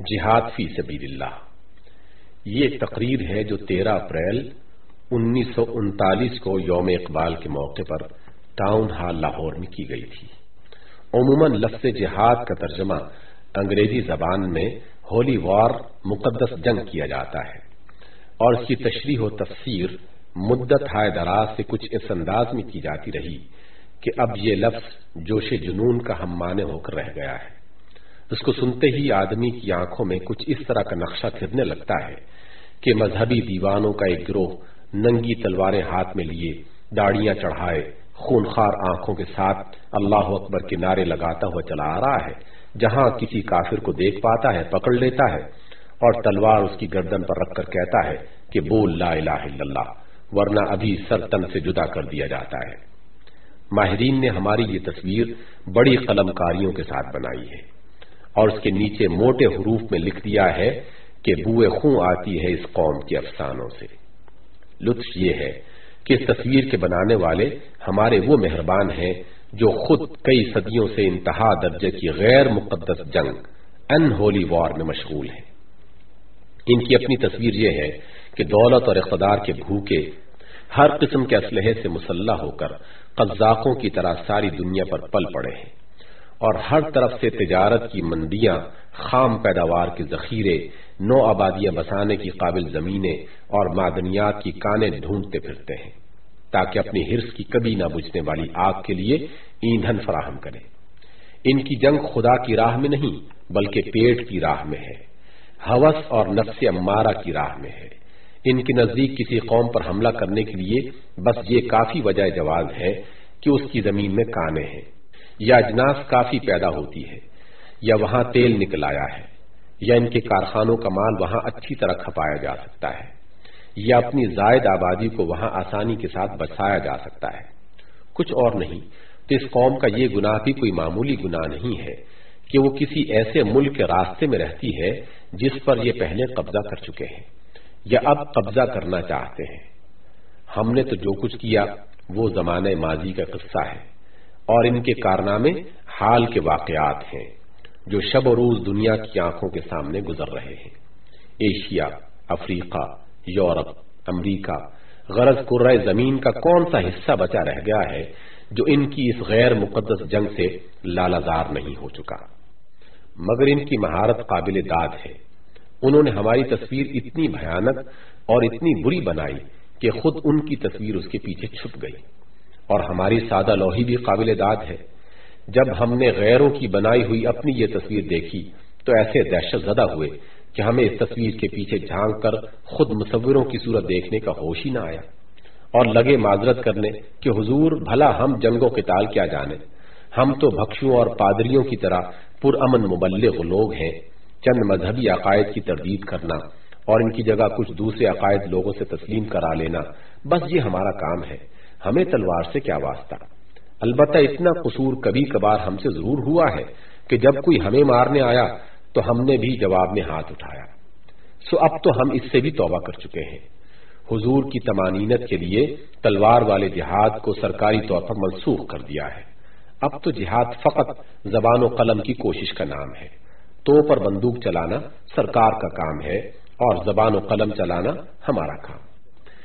جہاد فی سبیل اللہ۔ یہ تقریر ہے جو تیرہ اپریل انیس سو انتالیس کو یوم اقبال کے موقع پر ٹاؤن ہال لاہور میں کی گئی تھی۔ عموماً لفظ جہاد کا ترجمہ انگریزی زبان میں ہولی وار مقدس جنگ کیا جاتا ہے اور اس کی تشریح و تفسیر مدت ہائے دراز سے کچھ اس انداز میں کی جاتی رہی کہ اب یہ لفظ جوش جنون کا ہم مانے ہو کر رہ گیا ہے۔ اس کو سنتے ہی آدمی کی آنکھوں میں کچھ اس طرح کا نقشہ پھرنے لگتا ہے کہ مذہبی دیوانوں کا ایک گروہ ننگی تلواریں ہاتھ میں لیے داڑیاں چڑھائے خونخار آنکھوں کے ساتھ اللہ اکبر کے نعرے لگاتا ہوا چلا آ رہا ہے۔ جہاں کسی کافر کو دیکھ پاتا ہے، پکڑ لیتا ہے اور تلوار اس کی گردن پر رکھ کر کہتا ہے کہ بول لا الہ الا اللہ، ورنہ ابھی سر سے جدا کر دیا جاتا ہے۔ ماہرین نے ہماری یہ تصویر بڑی قلم کاریوں کے ساتھ بنائی ہے۔ اور اس کے نیچے موٹے حروف میں لکھ دیا ہے کہ بوئے خوں آتی ہے اس قوم کے افسانوں سے۔ لطف یہ ہے کہ اس تصویر کے بنانے والے ہمارے وہ مہربان ہیں جو خود کئی صدیوں سے انتہا درجے کی غیر مقدس جنگ ان ہولی وار میں مشغول ہیں۔ ان کی اپنی تصویر یہ ہے کہ دولت اور اقتدار کے بھوکے ہر قسم کے اسلحے سے مسلح ہو کر قزاقوں کی طرح ساری دنیا پر پل پڑے ہیں۔ اور ہر طرف سے تجارت کی مندیاں، خام پیداوار کے ذخیرے، نو آبادیاں بسانے کی قابل زمینیں اور معدنیات کی کانیں ڈھونڈتے پھرتے ہیں، تاکہ اپنی ہرس کی کبھی نہ بجھنے والی آگ کے لیے ایندھن فراہم کرے ان کی جنگ خدا کی راہ میں نہیں، بلکہ پیٹ کی راہ میں ہے۔ ہوس اور نفس امارہ کی راہ میں ہے۔ ان کے نزدیک کسی قوم پر حملہ کرنے کے لیے بس یہ کافی وجہ جواز ہے کہ اس کی زمین میں کانے ہیں۔ یا اجناس کافی پیدا ہوتی ہے، یا وہاں تیل نکل آیا ہے، یا ان کے کارخانوں کا مال وہاں اچھی طرح کھپایا جا سکتا ہے، یا اپنی زائد آبادی کو وہاں آسانی کے ساتھ بچایا جا سکتا ہے۔ کچھ اور نہیں، تو اس قوم کا یہ گناہ بھی کوئی معمولی گناہ نہیں ہے کہ وہ کسی ایسے ملک کے راستے میں رہتی ہے جس پر یہ پہلے قبضہ کر چکے ہیں، یا اب قبضہ کرنا چاہتے ہیں۔ ہم نے تو جو کچھ کیا، وہ زمانہ ماضی کا قصہ ہے۔ اور ان کے کارنامے حال کے واقعات ہیں جو شب و روز دنیا کی آنکھوں کے سامنے گزر رہے ہیں۔ ایشیا، افریقہ، یورپ، امریکہ، غرض قرۂ زمین کا کون سا حصہ بچا رہ گیا ہے جو ان کی اس غیر مقدس جنگ سے لالازار نہیں ہو چکا۔ مگر ان کی مہارت قابل داد ہے۔ انہوں نے ہماری تصویر اتنی بھیانک اور اتنی بری بنائی کہ خود ان کی تصویر اس کے پیچھے چھپ گئی۔ اور ہماری سادہ لوہی بھی قابل داد ہے۔ جب ہم نے غیروں کی بنائی ہوئی اپنی یہ تصویر دیکھی، تو ایسے دہشت زدہ ہوئے کہ ہمیں اس تصویر کے پیچھے جھانک کر خود مصوروں کی صورت دیکھنے کا ہوش ہی نہ آیا۔ اور لگے معذرت کرنے کہ حضور بھلا ہم جنگوں کے تال کیا جانے۔ ہم تو بخشوں اور پادریوں کی طرح پرامن مبلغ لوگ ہیں۔ چند مذہبی عقائد کی تردید کرنا اور ان کی جگہ کچھ دوسرے عقائد لوگوں سے تسلیم کرا لینا، بس یہ ہمارا کام ہے۔ ہمیں تلوار سے کیا واسطہ؟ البتہ اتنا قصور کبھی کبھار ہم سے ضرور ہوا ہے کہ جب کوئی ہمیں مارنے آیا تو ہم نے بھی جواب میں ہاتھ اٹھایا۔ سو اب تو ہم اس سے بھی توبہ کر چکے ہیں۔ حضور کی تمانینت کے لیے تلوار والے جہاد کو سرکاری طور پر منسوخ کر دیا ہے۔ اب تو جہاد فقط زبان و قلم کی کوشش کا نام ہے۔ تو پر بندوق چلانا سرکار کا کام ہے اور زبان و قلم چلانا ہمارا کام۔